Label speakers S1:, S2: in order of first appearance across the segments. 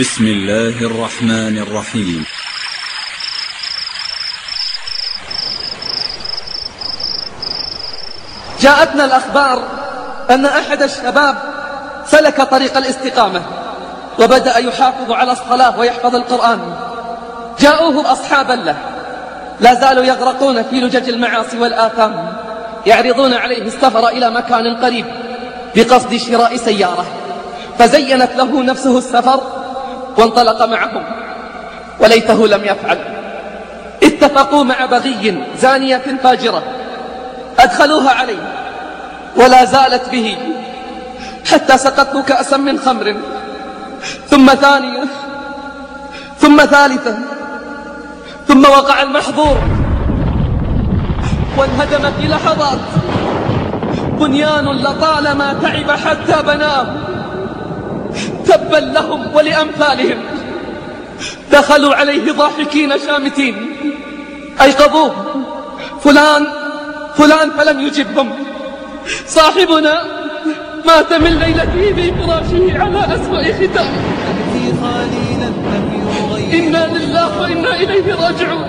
S1: بسم الله الرحمن الرحيم.
S2: جاءتنا الأخبار أن أحد الشباب سلك طريق الاستقامة وبدأ يحافظ على الصلاة ويحفظ القرآن. جاءوه أصحابا له. لا زالوا يغرقون في لجج المعاصي والآثام يعرضون عليه السفر إلى مكان قريب بقصد شراء سيارة. فزينت له نفسه السفر وانطلق معهم. وليته لم يفعل. اتفقوا مع بغي زانية فاجرة. أدخلوها عليه ولا زالت به. حتى سقطوا كأسا من خمر. ثم ثانية. ثم ثالثة. ثم وقع المحظور. وانهدم في لحظات. بنيان لطالما تعب حتى بناه. تبا لهم ولأمثالهم. دخلوا عليه ضاحكين شامتين. أيقظوه. فلان فلان فلم يجبهم. صاحبنا مات من ليلته في فراشه على أسوأ ختام. إنا لله وإنا إليه راجعون.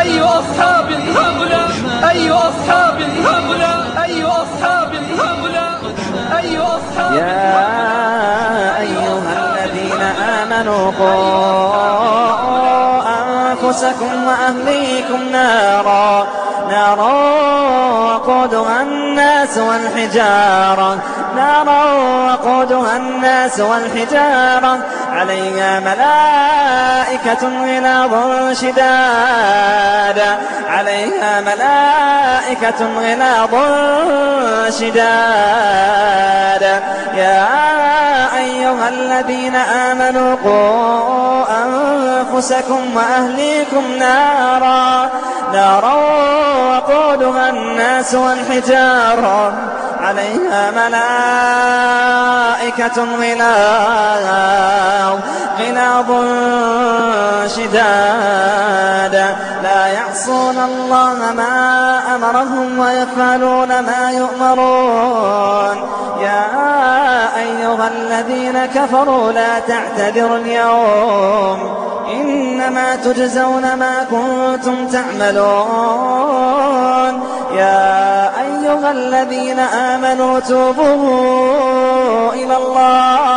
S2: أي أصحاب هؤلاء؟ أي أصحاب هؤلاء؟ أي أصحاب هؤلاء؟
S3: يا أيها الذين آمنوا قوا أنفسكم وأهليكم نارا. نارا وقودها الناس والحجارة. نارا وقودها الناس والحجارة. عليها ملائكة غلاظ شداد. عليها ملائكة غلاظ شداد. يا أيها الذين آمنوا قوا أنفسكم وأهليكم نارا. نارا وقودها الناس والحجارة عليها ملائكة غلاظ. غلاظ شداد. لا يعصون الله ما أمرهم ويفعلون ما يؤمرون. يا أيها الذين كفروا لا تعتذروا اليوم. إنما تجزون ما كنتم تعملون. يا أيها الذين آمنوا توبوا إلى الله.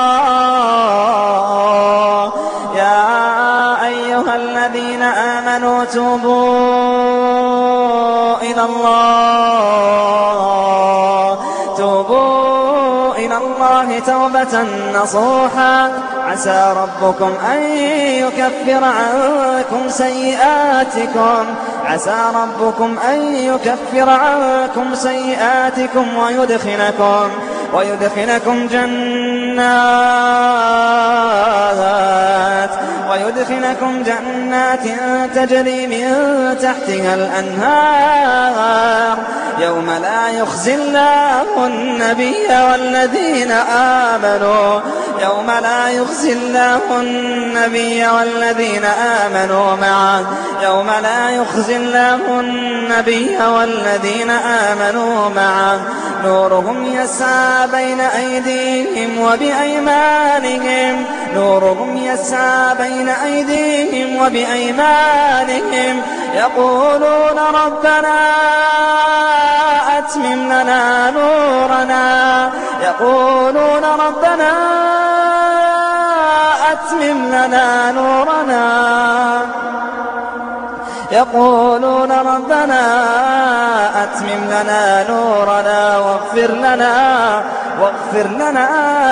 S3: يا أيها الذين آمنوا توبوا إلى الله. توبة نصوحا. عسى ربكم أن يكفر عنكم سيئاتكم. عسى ربكم أن يكفر عنكم سيئاتكم ويدخلكم ويدخلكم جنات. ويدخلكم جنات تجري من تحتها الأنهار. يوم لا يخزي الله النبي والذين آمنوا. يوم لا يخزي الله النبي والذين آمنوا معه. يوم لا يخزي الله النبي والذين آمنوا معه. نورهم يسعى بين أيديهم وبأيمانهم. نورهم يسعى بين أيديهم وبأيمانهم يقولون ربنا أتمم لنا نورنا. يقولون ربنا أتمم لنا نورنا. يقولون ربنا أتمم لنا نورنا واغفر لنا واغفر لنا